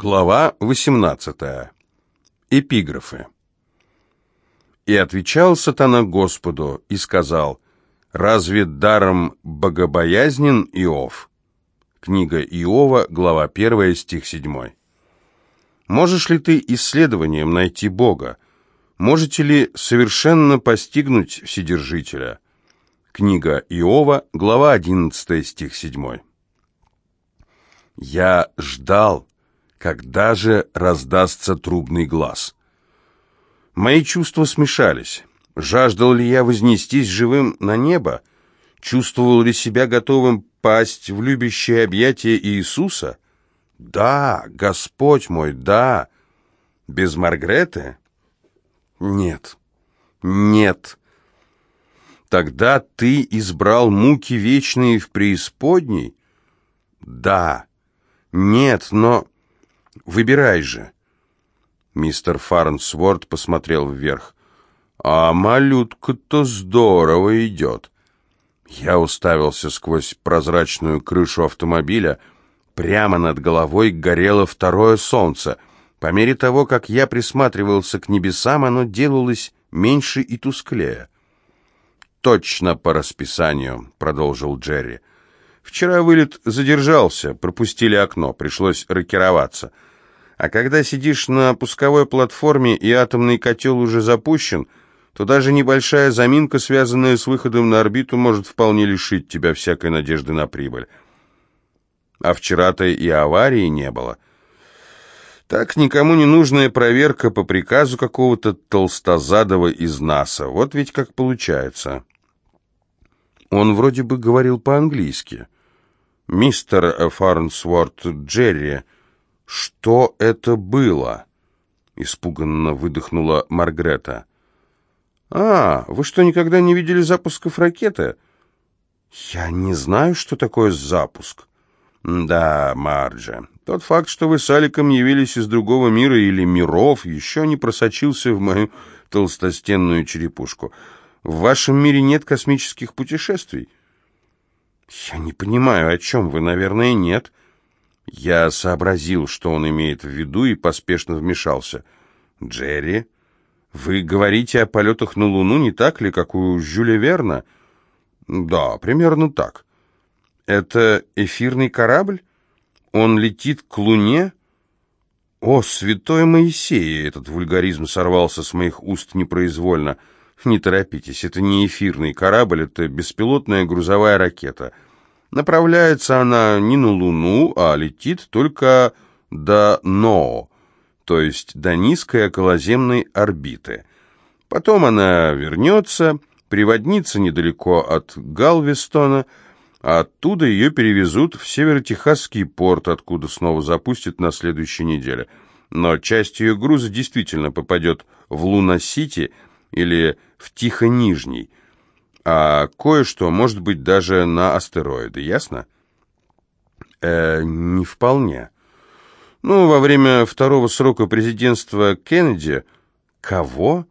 Глава 18. Эпиграфы. «И отвечал сатана Господу и сказал, «Разве даром богобоязнен Иов?» Книга Иова, глава 1, стих 7. «Можешь ли ты исследованием найти Бога? Можете ли совершенно постигнуть Вседержителя?» Книга Иова, глава 11, стих 7. «Я ждал, когда же раздастся трубный глаз? Мои чувства смешались. Жаждал ли я вознестись живым на небо? Чувствовал ли себя готовым пасть в любящее объятие Иисуса? Да, Господь мой, да. Без Маргреты? Нет, нет. Тогда ты избрал муки вечные в преисподней? Да. Нет, но... Выбирай же. Мистер Фарнсворт посмотрел вверх. А малютка-то здорово идет. Я уставился сквозь прозрачную крышу автомобиля. Прямо над головой горело второе солнце. По мере того, как я присматривался к небесам, оно делалось меньше и тусклее. «Точно по расписанию», — продолжил Джерри. «Вчера вылет задержался, пропустили окно, пришлось рокироваться». А когда сидишь на пусковой платформе и атомный котел уже запущен, то даже небольшая заминка, связанная с выходом на орбиту, может вполне лишить тебя всякой надежды на прибыль. А вчера-то и аварии не было. Так никому не нужная проверка по приказу какого-то толстозадого из НАСА. Вот ведь как получается. Он вроде бы говорил по-английски. «Мистер Фарнсворт Джерри», «Что это было?» — испуганно выдохнула Маргрета. «А, вы что, никогда не видели запусков ракеты?» «Я не знаю, что такое запуск». «Да, Марджа, тот факт, что вы с Аликом явились из другого мира или миров, еще не просочился в мою толстостенную черепушку. В вашем мире нет космических путешествий?» «Я не понимаю, о чем вы, наверное, нет». Я сообразил, что он имеет в виду, и поспешно вмешался. «Джерри, вы говорите о полетах на Луну не так ли, как у Жюля Верна?» «Да, примерно так». «Это эфирный корабль? Он летит к Луне?» «О, святой Моисей!» Этот вульгаризм сорвался с моих уст непроизвольно. «Не торопитесь, это не эфирный корабль, это беспилотная грузовая ракета». Направляется она не на Луну, а летит только до НО, то есть до низкой околоземной орбиты. Потом она вернется, приводнится недалеко от Галвестона, а оттуда ее перевезут в Северо-Техасский порт, откуда снова запустят на следующей неделе. Но часть ее груза действительно попадет в Луна-Сити или в Тихо-Нижний – а кое-что может быть даже на астероиды, ясно? Э, не вполне. Ну, во время второго срока президентства Кеннеди... Кого?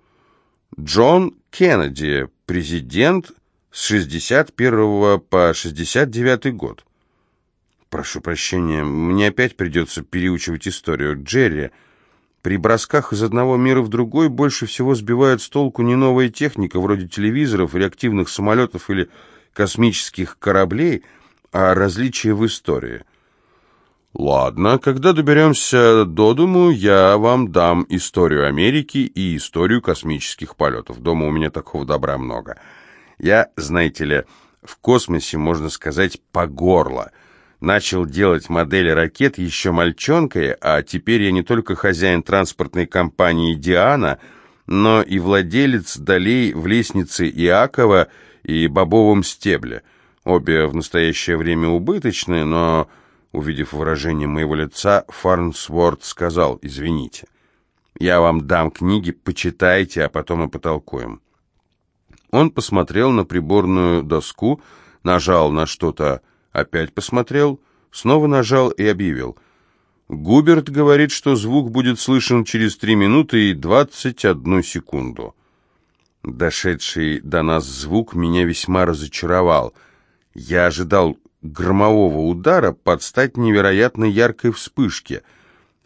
Джон Кеннеди, президент с 61 по 69 год. Прошу прощения, мне опять придется переучивать историю. Джерри, при бросках из одного мира в другой больше всего сбивает с толку не новая техника, вроде телевизоров, реактивных самолетов или космических кораблей, а различия в истории. Ладно, когда доберемся до дому, я вам дам историю Америки и историю космических полетов. Дома у меня такого добра много. Я, знаете ли, в космосе, можно сказать, по горло – начал делать модели ракет еще мальчонкой, а теперь я не только хозяин транспортной компании «Диана», но и владелец долей в лестнице Иакова и бобовом стебле. Обе в настоящее время убыточны, но, увидев выражение моего лица, Фарнсворт сказал «Извините, я вам дам книги, почитайте, а потом и потолкуем». Он посмотрел на приборную доску, нажал на что-то Опять посмотрел, снова нажал и объявил. Губерт говорит, что звук будет слышен через три минуты и двадцать одну секунду. Дошедший до нас звук меня весьма разочаровал. Я ожидал громового удара под стать невероятно яркой вспышке,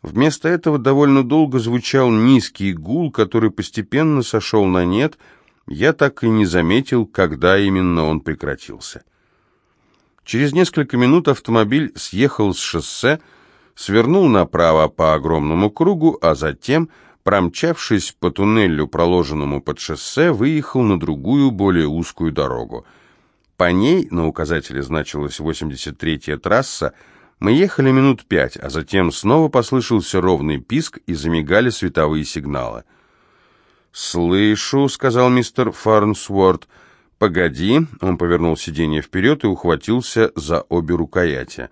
Вместо этого довольно долго звучал низкий гул, который постепенно сошел на нет. Я так и не заметил, когда именно он прекратился. Через несколько минут автомобиль съехал с шоссе, свернул направо по огромному кругу, а затем, промчавшись по туннелю, проложенному под шоссе, выехал на другую, более узкую дорогу. По ней, на указателе значилась 83-я трасса, мы ехали минут пять, а затем снова послышался ровный писк и замигали световые сигналы. «Слышу», — сказал мистер Фарнсворт. «Погоди», — он повернул сиденье вперед и ухватился за обе рукояти.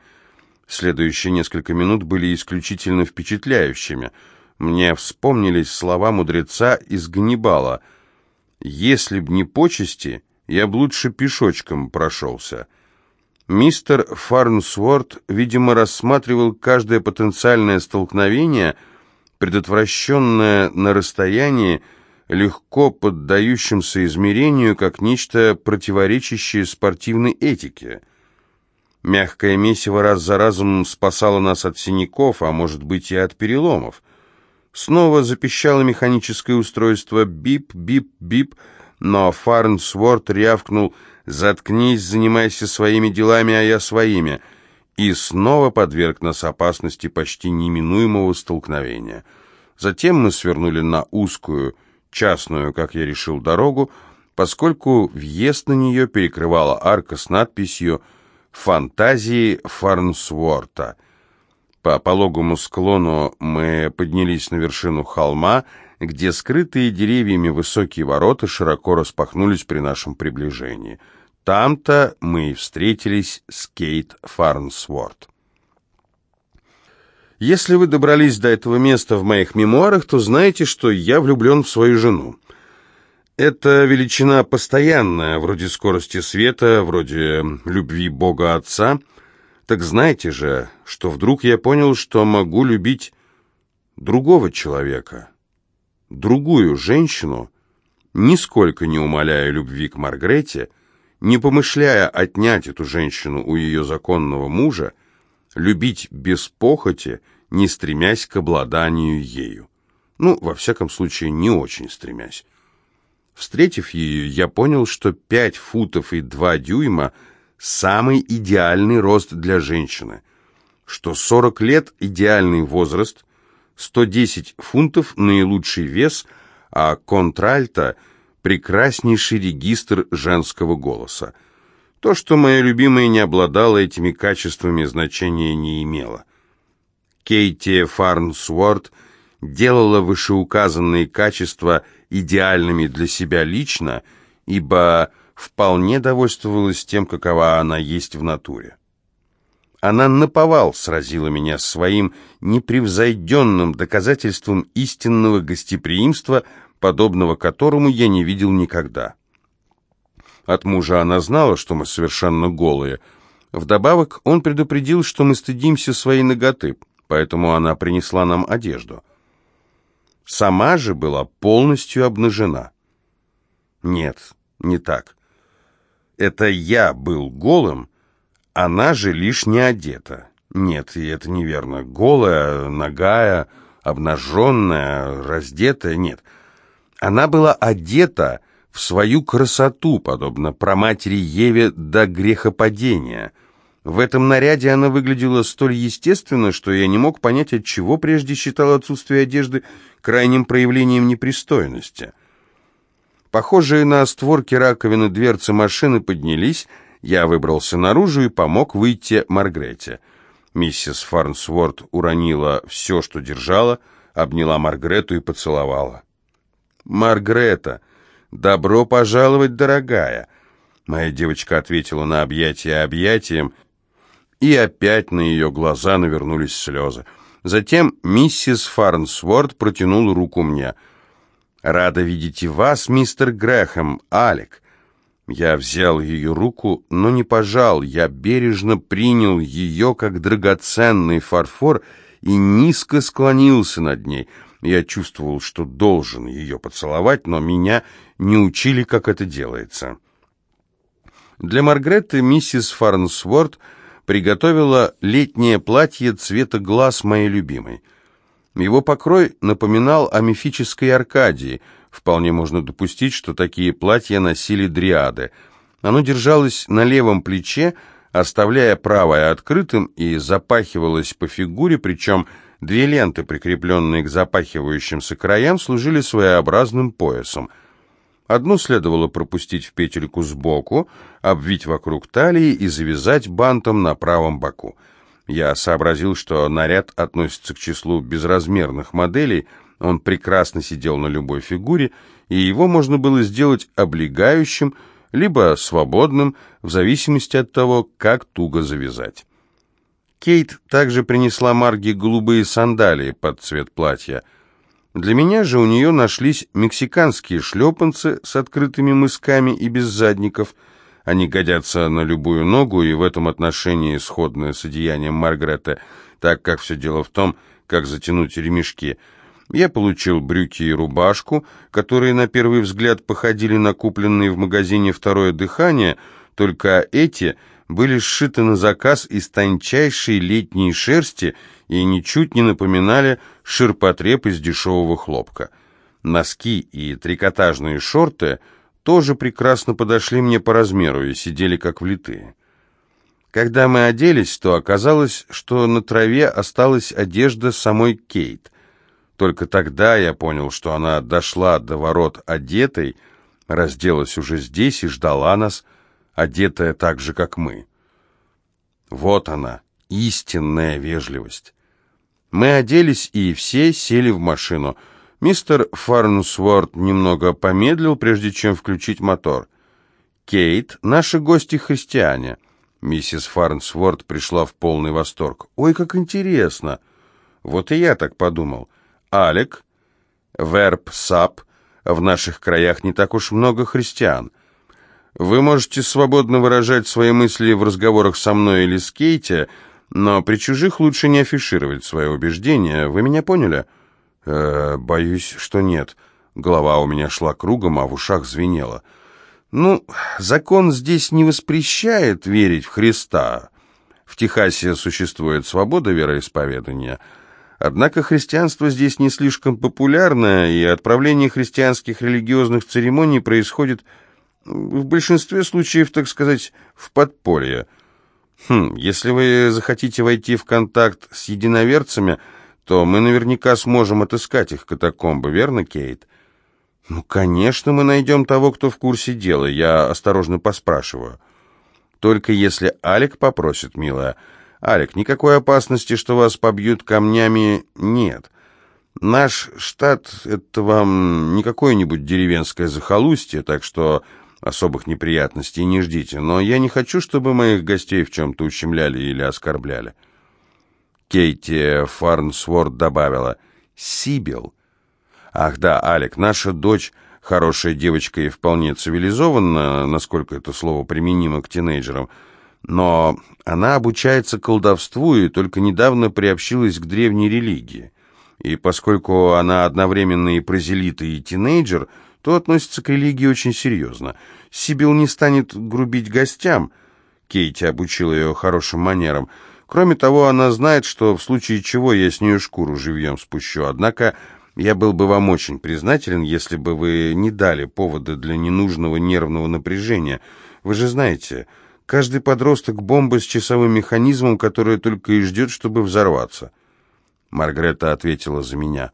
Следующие несколько минут были исключительно впечатляющими. Мне вспомнились слова мудреца из Ганнибала. «Если б не почести, я б лучше пешочком прошелся». Мистер Фарнсворт, видимо, рассматривал каждое потенциальное столкновение, предотвращенное на расстоянии, легко поддающимся измерению, как нечто противоречащее спортивной этике. Мягкое месиво раз за разом спасало нас от синяков, а может быть и от переломов. Снова запищало механическое устройство «бип-бип-бип», но Фарнсворт рявкнул «Заткнись, занимайся своими делами, а я своими», и снова подверг нас опасности почти неминуемого столкновения. Затем мы свернули на узкую, частную, как я решил, дорогу, поскольку въезд на нее перекрывала арка с надписью «Фантазии Фарнсворта». По пологому склону мы поднялись на вершину холма, где скрытые деревьями высокие ворота широко распахнулись при нашем приближении – там-то мы и встретились с Кейт Фарнсворт. Если вы добрались до этого места в моих мемуарах, то знаете, что я влюблен в свою жену. Это величина постоянная, вроде скорости света, вроде любви Бога Отца. Так знаете же, что вдруг я понял, что могу любить другого человека, другую женщину, нисколько не умоляя любви к Маргрете, не помышляя отнять эту женщину у ее законного мужа, любить без похоти, не стремясь к обладанию ею. Ну, во всяком случае, не очень стремясь. Встретив ее, я понял, что пять футов и два дюйма – самый идеальный рост для женщины, что 40 лет – идеальный возраст, 110 фунтов – наилучший вес, а контральта – прекраснейший регистр женского голоса. То, что моя любимая не обладала этими качествами, значения не имело. Кейти Фарнсворт делала вышеуказанные качества идеальными для себя лично, ибо вполне довольствовалась тем, какова она есть в натуре. Она наповал сразила меня своим непревзойденным доказательством истинного гостеприимства подобного которому я не видел никогда. От мужа она знала, что мы совершенно голые. Вдобавок он предупредил, что мы стыдимся своей ноготы, поэтому она принесла нам одежду. Сама же была полностью обнажена. Нет, не так. Это я был голым, она же лишь не одета. Нет, и это неверно. Голая, нагая, обнаженная, раздетая, нет — она была одета в свою красоту, подобно праматери Еве до грехопадения. В этом наряде она выглядела столь естественно, что я не мог понять, от чего прежде считал отсутствие одежды крайним проявлением непристойности. Похожие на створки раковины дверцы машины поднялись, я выбрался наружу и помог выйти Маргрете. Миссис Фарнсворт уронила все, что держала, обняла Маргрету и поцеловала. «Маргрета, добро пожаловать, дорогая!» Моя девочка ответила на объятие объятием, и опять на ее глаза навернулись слезы. Затем миссис Фарнсворд протянула руку мне. «Рада видеть и вас, мистер Грэхэм, Алек». Я взял ее руку, но не пожал. Я бережно принял ее как драгоценный фарфор и низко склонился над ней — я чувствовал, что должен ее поцеловать, но меня не учили, как это делается. Для Маргретты миссис Фарнсворт приготовила летнее платье цвета глаз моей любимой. Его покрой напоминал о мифической Аркадии. Вполне можно допустить, что такие платья носили дриады. Оно держалось на левом плече, оставляя правое открытым, и запахивалось по фигуре, причем две ленты, прикрепленные к запахивающимся краям, служили своеобразным поясом. Одну следовало пропустить в петельку сбоку, обвить вокруг талии и завязать бантом на правом боку. Я сообразил, что наряд относится к числу безразмерных моделей, он прекрасно сидел на любой фигуре, и его можно было сделать облегающим, либо свободным, в зависимости от того, как туго завязать. Кейт также принесла Марге голубые сандалии под цвет платья. Для меня же у нее нашлись мексиканские шлепанцы с открытыми мысками и без задников. Они годятся на любую ногу, и в этом отношении сходное с одеянием Маргарета, так как все дело в том, как затянуть ремешки – я получил брюки и рубашку, которые на первый взгляд походили на купленные в магазине «Второе дыхание», только эти были сшиты на заказ из тончайшей летней шерсти и ничуть не напоминали ширпотреб из дешевого хлопка. Носки и трикотажные шорты тоже прекрасно подошли мне по размеру и сидели как влитые. Когда мы оделись, то оказалось, что на траве осталась одежда самой Кейт – только тогда я понял, что она дошла до ворот одетой, разделась уже здесь и ждала нас, одетая так же, как мы. Вот она, истинная вежливость. Мы оделись и все сели в машину. Мистер Фарнсворт немного помедлил, прежде чем включить мотор. «Кейт, наши гости-христиане». Миссис Фарнсворт пришла в полный восторг. «Ой, как интересно!» Вот и я так подумал. Алек, верб сап, в наших краях не так уж много христиан. Вы можете свободно выражать свои мысли в разговорах со мной или с Кейти, но при чужих лучше не афишировать свои убеждения. Вы меня поняли? Э, боюсь, что нет. Голова у меня шла кругом, а в ушах звенело. Ну, закон здесь не воспрещает верить в Христа. В Техасе существует свобода вероисповедания – Однако христианство здесь не слишком популярно, и отправление христианских религиозных церемоний происходит в большинстве случаев, так сказать, в подполье. Хм, если вы захотите войти в контакт с единоверцами, то мы наверняка сможем отыскать их катакомбы, верно, Кейт? Ну, конечно, мы найдем того, кто в курсе дела, я осторожно поспрашиваю. Только если Алик попросит, милая, «Алик, никакой опасности, что вас побьют камнями, нет. Наш штат — это вам не какое-нибудь деревенское захолустье, так что особых неприятностей не ждите. Но я не хочу, чтобы моих гостей в чем-то ущемляли или оскорбляли». Кейти Фарнсворд добавила «Сибил». «Ах да, Алик, наша дочь...» хорошая девочка и вполне цивилизованная, насколько это слово применимо к тинейджерам, но она обучается колдовству и только недавно приобщилась к древней религии. И поскольку она одновременно и прозелит, и тинейджер, то относится к религии очень серьезно. Сибил не станет грубить гостям. Кейти обучила ее хорошим манерам. Кроме того, она знает, что в случае чего я с нее шкуру живьем спущу. Однако я был бы вам очень признателен, если бы вы не дали повода для ненужного нервного напряжения. Вы же знаете, Каждый подросток — бомба с часовым механизмом, которая только и ждет, чтобы взорваться. Маргарета ответила за меня.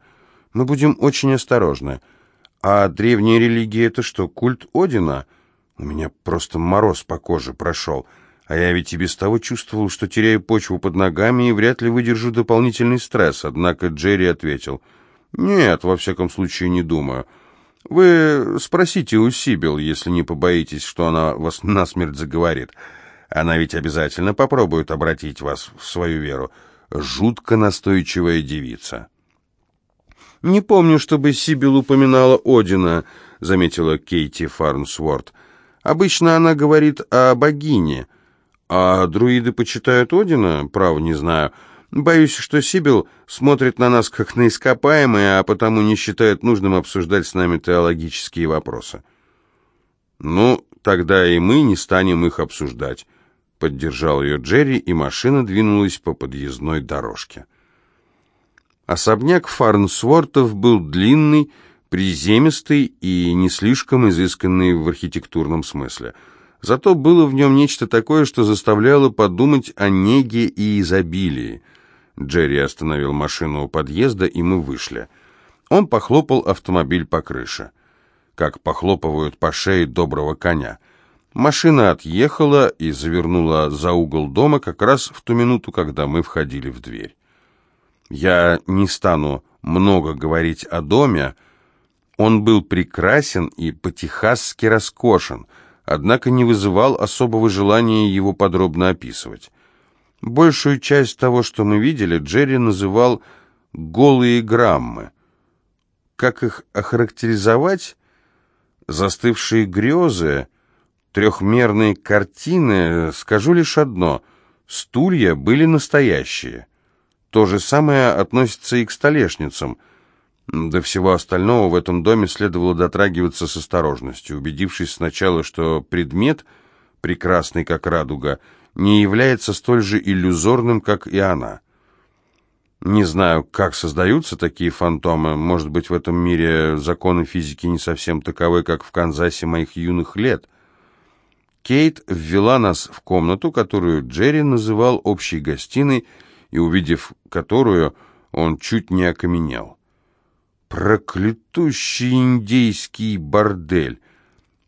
Мы будем очень осторожны. А древняя религия — это что, культ Одина? У меня просто мороз по коже прошел. А я ведь и без того чувствовал, что теряю почву под ногами и вряд ли выдержу дополнительный стресс. Однако Джерри ответил. Нет, во всяком случае, не думаю. Вы спросите у Сибил, если не побоитесь, что она вас насмерть заговорит. Она ведь обязательно попробует обратить вас в свою веру. Жутко настойчивая девица. «Не помню, чтобы Сибил упоминала Одина», — заметила Кейти Фарнсворт. «Обычно она говорит о богине. А друиды почитают Одина? Право, не знаю». Боюсь, что Сибил смотрит на нас как на ископаемые, а потому не считает нужным обсуждать с нами теологические вопросы. Ну, тогда и мы не станем их обсуждать. Поддержал ее Джерри, и машина двинулась по подъездной дорожке. Особняк Фарнсвортов был длинный, приземистый и не слишком изысканный в архитектурном смысле. Зато было в нем нечто такое, что заставляло подумать о неге и изобилии. Джерри остановил машину у подъезда, и мы вышли. Он похлопал автомобиль по крыше, как похлопывают по шее доброго коня. Машина отъехала и завернула за угол дома как раз в ту минуту, когда мы входили в дверь. Я не стану много говорить о доме. Он был прекрасен и по-техасски роскошен, однако не вызывал особого желания его подробно описывать. Большую часть того, что мы видели, Джерри называл «голые граммы». Как их охарактеризовать? Застывшие грезы, трехмерные картины, скажу лишь одно — стулья были настоящие. То же самое относится и к столешницам. До всего остального в этом доме следовало дотрагиваться с осторожностью, убедившись сначала, что предмет, прекрасный как радуга, не является столь же иллюзорным, как и она. Не знаю, как создаются такие фантомы. Может быть, в этом мире законы физики не совсем таковы, как в Канзасе моих юных лет. Кейт ввела нас в комнату, которую Джерри называл общей гостиной, и увидев которую, он чуть не окаменел. Проклятущий индейский бордель!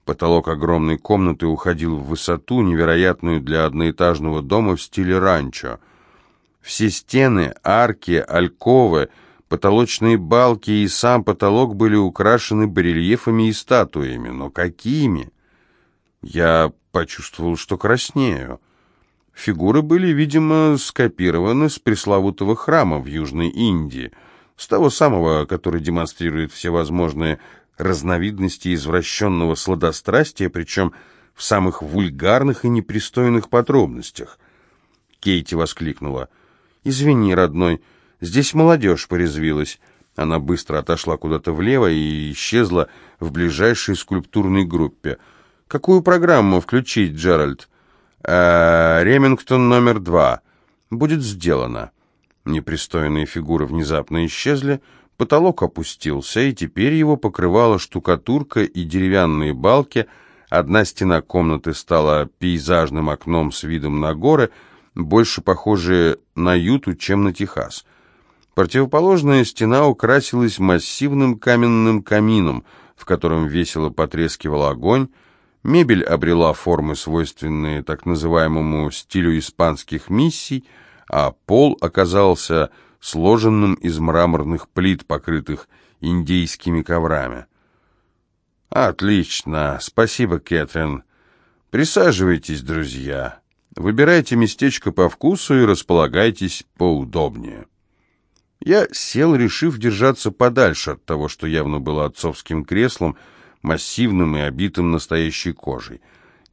Потолок огромной комнаты уходил в высоту, невероятную для одноэтажного дома в стиле ранчо. Все стены, арки, альковы, потолочные балки и сам потолок были украшены барельефами и статуями. Но какими? Я почувствовал, что краснею. Фигуры были, видимо, скопированы с пресловутого храма в Южной Индии, с того самого, который демонстрирует всевозможные разновидности извращенного сладострастия, причем в самых вульгарных и непристойных подробностях. Кейти воскликнула. «Извини, родной, здесь молодежь порезвилась». Она быстро отошла куда-то влево и исчезла в ближайшей скульптурной группе. «Какую программу включить, Джеральд?» «Э, «Ремингтон номер два. Будет сделано». Непристойные фигуры внезапно исчезли, Потолок опустился, и теперь его покрывала штукатурка и деревянные балки. Одна стена комнаты стала пейзажным окном с видом на горы, больше похожие на Юту, чем на Техас. Противоположная стена украсилась массивным каменным камином, в котором весело потрескивал огонь. Мебель обрела формы, свойственные так называемому стилю испанских миссий, а пол оказался сложенным из мраморных плит, покрытых индейскими коврами. «Отлично! Спасибо, Кэтрин. Присаживайтесь, друзья. Выбирайте местечко по вкусу и располагайтесь поудобнее». Я сел, решив держаться подальше от того, что явно было отцовским креслом, массивным и обитым настоящей кожей.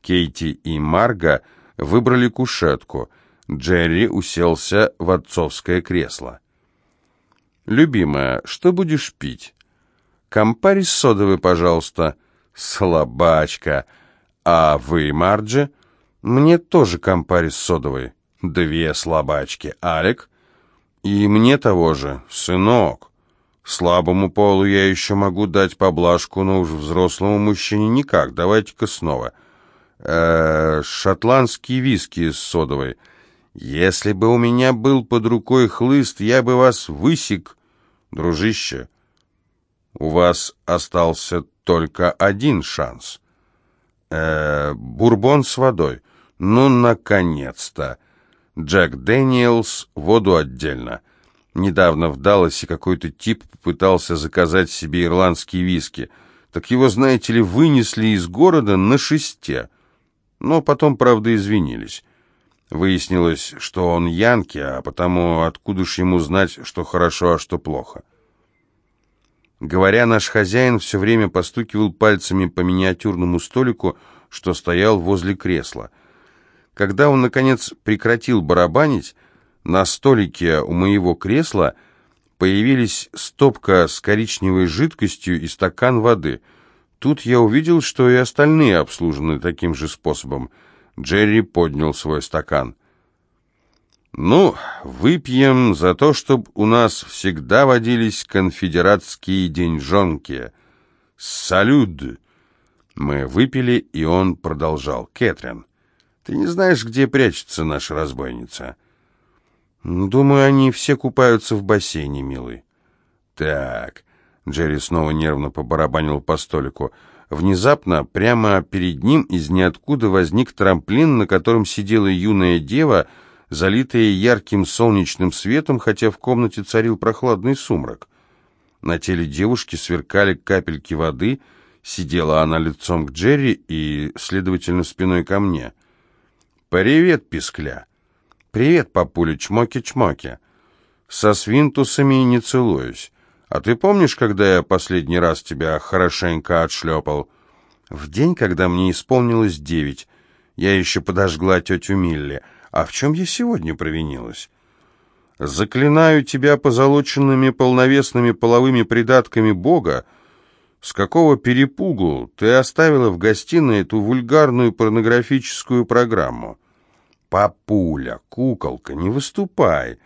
Кейти и Марга выбрали кушетку — Джерри уселся в отцовское кресло. «Любимая, что будешь пить?» «Компари с содовой, пожалуйста». «Слабачка. А вы, Марджи?» «Мне тоже компари с содовой». «Две слабачки. Алек?» «И мне того же. Сынок». Слабому полу я еще могу дать поблажку, но уж взрослому мужчине никак. Давайте-ка снова. Э -э, шотландские виски с содовой. Если бы у меня был под рукой хлыст, я бы вас высек, дружище. У вас остался только один шанс. Э, -э бурбон с водой. Ну, наконец-то. Джек Дэниелс, воду отдельно. Недавно в Далласе какой-то тип попытался заказать себе ирландские виски. Так его, знаете ли, вынесли из города на шесте. Но потом, правда, извинились. Выяснилось, что он янки, а потому откуда ж ему знать, что хорошо, а что плохо. Говоря, наш хозяин все время постукивал пальцами по миниатюрному столику, что стоял возле кресла. Когда он, наконец, прекратил барабанить, на столике у моего кресла появились стопка с коричневой жидкостью и стакан воды. Тут я увидел, что и остальные обслужены таким же способом – Джерри поднял свой стакан. Ну, выпьем за то, чтобы у нас всегда водились конфедератские деньжонки. Салют! Мы выпили, и он продолжал. Кэтрин, ты не знаешь, где прячется наша разбойница? Думаю, они все купаются в бассейне, милый. Так, Джерри снова нервно побарабанил по столику. Внезапно, прямо перед ним из ниоткуда возник трамплин, на котором сидела юная дева, залитая ярким солнечным светом, хотя в комнате царил прохладный сумрак. На теле девушки сверкали капельки воды, сидела она лицом к Джерри и, следовательно, спиной ко мне. «Привет, пискля!» «Привет, папуля, чмоки-чмоки!» «Со свинтусами не целуюсь. А ты помнишь, когда я последний раз тебя хорошенько отшлепал?» «В день, когда мне исполнилось девять. Я еще подожгла тетю Милли. А в чем я сегодня провинилась?» «Заклинаю тебя позолоченными полновесными половыми придатками Бога, с какого перепугу ты оставила в гостиной эту вульгарную порнографическую программу?» «Папуля, куколка, не выступай!»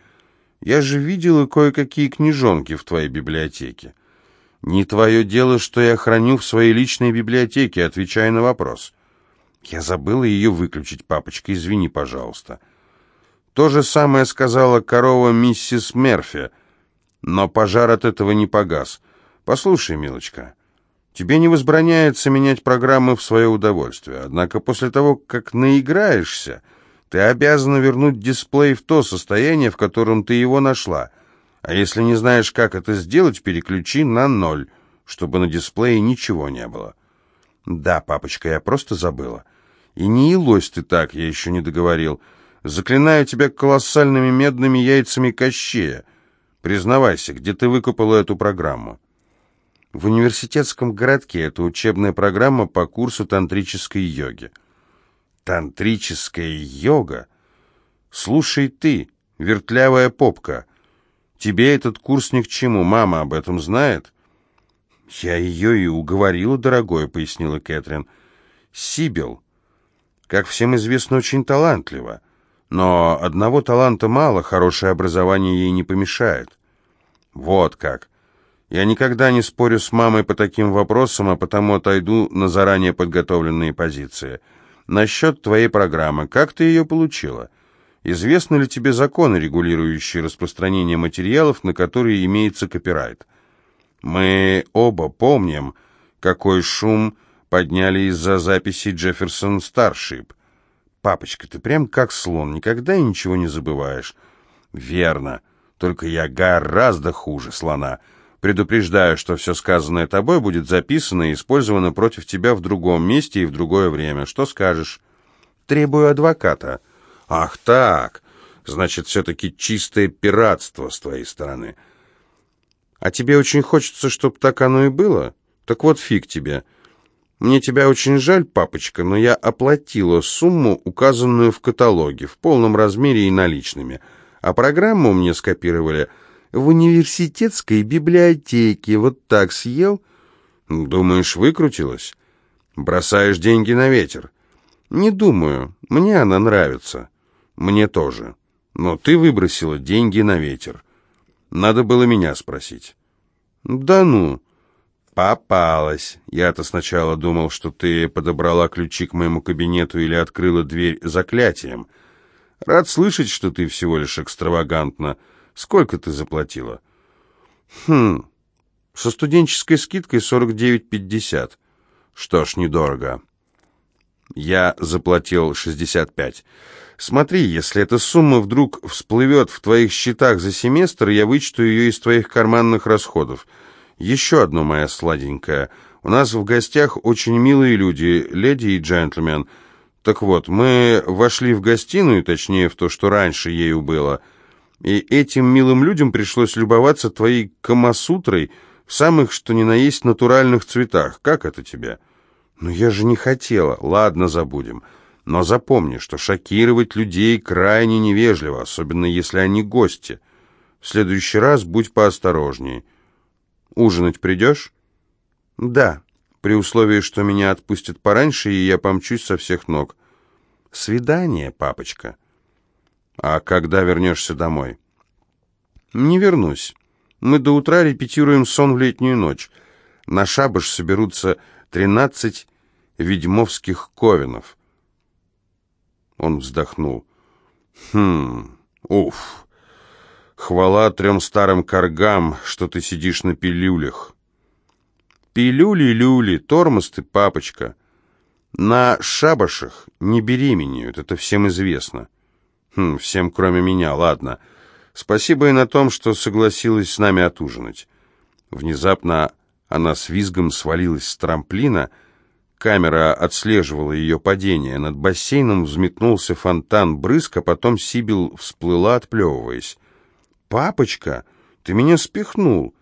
Я же видела кое-какие книжонки в твоей библиотеке. Не твое дело, что я храню в своей личной библиотеке, отвечая на вопрос. Я забыла ее выключить, папочка, извини, пожалуйста. То же самое сказала корова миссис Мерфи, но пожар от этого не погас. Послушай, милочка, тебе не возбраняется менять программы в свое удовольствие, однако после того, как наиграешься... Ты обязана вернуть дисплей в то состояние, в котором ты его нашла. А если не знаешь, как это сделать, переключи на ноль, чтобы на дисплее ничего не было. Да, папочка, я просто забыла. И не елось ты так, я еще не договорил. Заклинаю тебя колоссальными медными яйцами Кощея. Признавайся, где ты выкупала эту программу? В университетском городке это учебная программа по курсу тантрической йоги. Тантрическая йога? Слушай ты, вертлявая попка, тебе этот курс ни к чему, мама об этом знает? Я ее и уговорила, дорогое, пояснила Кэтрин. Сибил, как всем известно, очень талантлива. Но одного таланта мало, хорошее образование ей не помешает. Вот как. Я никогда не спорю с мамой по таким вопросам, а потому отойду на заранее подготовленные позиции. Насчет твоей программы. Как ты ее получила? Известны ли тебе законы, регулирующие распространение материалов, на которые имеется копирайт? Мы оба помним, какой шум подняли из-за записи Джефферсон Старшип. Папочка, ты прям как слон, никогда ничего не забываешь. Верно, только я гораздо хуже слона. Предупреждаю, что все сказанное тобой будет записано и использовано против тебя в другом месте и в другое время. Что скажешь? Требую адвоката. Ах так, значит, все-таки чистое пиратство с твоей стороны. А тебе очень хочется, чтобы так оно и было? Так вот фиг тебе. Мне тебя очень жаль, папочка, но я оплатила сумму, указанную в каталоге, в полном размере и наличными. А программу мне скопировали в университетской библиотеке. Вот так съел? Думаешь, выкрутилась? Бросаешь деньги на ветер. Не думаю. Мне она нравится. Мне тоже. Но ты выбросила деньги на ветер. Надо было меня спросить. Да ну. Попалась. Я-то сначала думал, что ты подобрала ключи к моему кабинету или открыла дверь заклятием. Рад слышать, что ты всего лишь экстравагантна. Сколько ты заплатила? Хм, со студенческой скидкой 49,50. Что ж, недорого. Я заплатил 65. Смотри, если эта сумма вдруг всплывет в твоих счетах за семестр, я вычту ее из твоих карманных расходов. Еще одно, моя сладенькая. У нас в гостях очень милые люди, леди и джентльмен. Так вот, мы вошли в гостиную, точнее, в то, что раньше ею было, — и этим милым людям пришлось любоваться твоей камасутрой в самых что ни на есть натуральных цветах. Как это тебе? Ну я же не хотела. Ладно, забудем. Но запомни, что шокировать людей крайне невежливо, особенно если они гости. В следующий раз будь поосторожней. Ужинать придешь? Да, при условии, что меня отпустят пораньше, и я помчусь со всех ног. Свидание, папочка. А когда вернешься домой? Не вернусь. Мы до утра репетируем сон в летнюю ночь. На шабаш соберутся тринадцать ведьмовских ковенов. Он вздохнул. Хм, уф. Хвала трем старым коргам, что ты сидишь на пилюлях. Пилюли-люли, тормоз ты, папочка. На шабашах не беременеют, это всем известно. Хм, всем, кроме меня, ладно. Спасибо и на том, что согласилась с нами отужинать. Внезапно она с визгом свалилась с трамплина, камера отслеживала ее падение. Над бассейном взметнулся фонтан брызг, а потом Сибил всплыла, отплевываясь. «Папочка, ты меня спихнул!»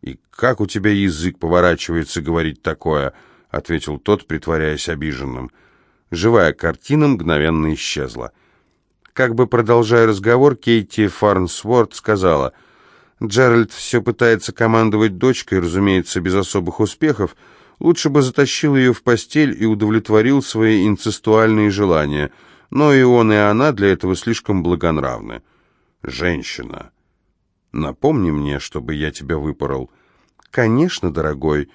«И как у тебя язык поворачивается говорить такое?» — ответил тот, притворяясь обиженным. Живая картина мгновенно исчезла. Как бы продолжая разговор, Кейти Фарнсворт сказала, «Джеральд все пытается командовать дочкой, разумеется, без особых успехов. Лучше бы затащил ее в постель и удовлетворил свои инцестуальные желания. Но и он, и она для этого слишком благонравны. Женщина, напомни мне, чтобы я тебя выпорол». «Конечно, дорогой».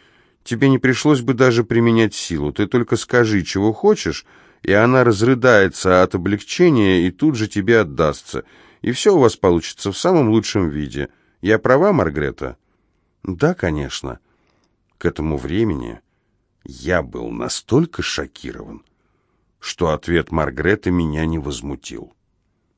Тебе не пришлось бы даже применять силу. Ты только скажи, чего хочешь, и она разрыдается от облегчения и тут же тебе отдастся. И все у вас получится в самом лучшем виде. Я права, Маргрета? Да, конечно. К этому времени я был настолько шокирован, что ответ Маргреты меня не возмутил.